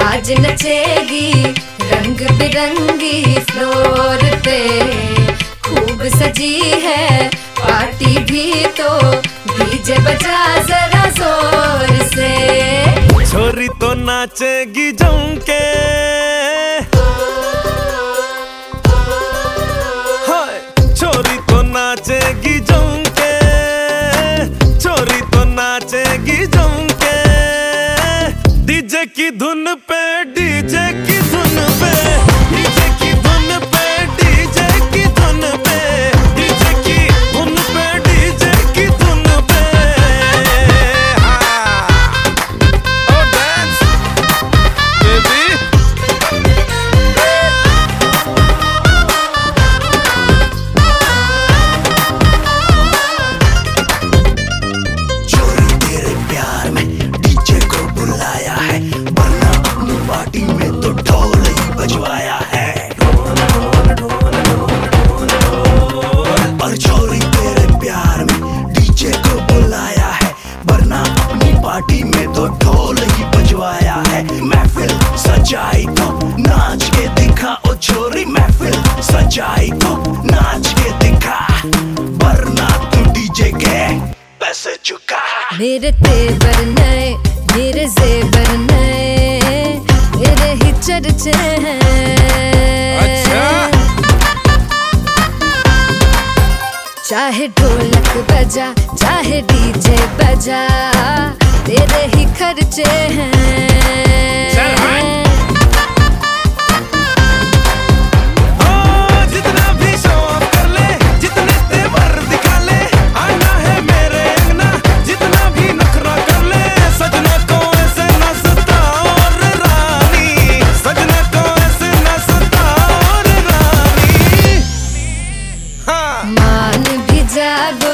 आज नचेगी रंग बिरंगी फ्लोर पे। खूब सजी है, पार्टी भी तो डीजे बजा जरा ज़ोर से। छोरी तो नाचेगी जम के हाय, छोरी तो नाचेगी जम के छोरी तो नाचेगी जम के की धुन पे डीजे की मेरे तेवर नए मेरे जेवर नए मेरे ही चर्चे हैं अच्छा। चाहे ढोलक बजा चाहे डीजे बजा तेरे ही खर्चे हैं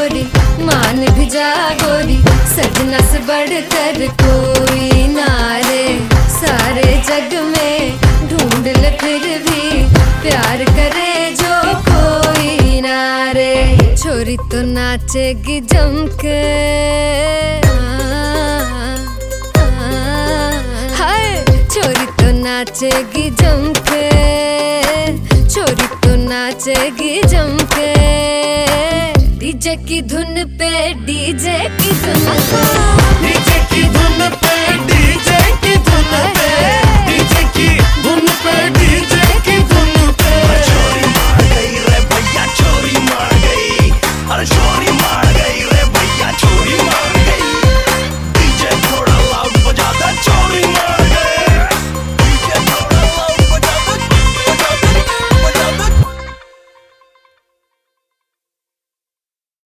गोरी, मान भी जा गोरी सजना से बढ़कर कोई नारे। सारे जग में ढूंढ ले फिर भी प्यार करे जो कोई नारे। छोरी तो नाचेगी जम के हाय तो नाचेगी जम के छोरी तो नाचेगी जम के डीजे की धुन पे डीजे की धुन पे। डीजे की धुन पे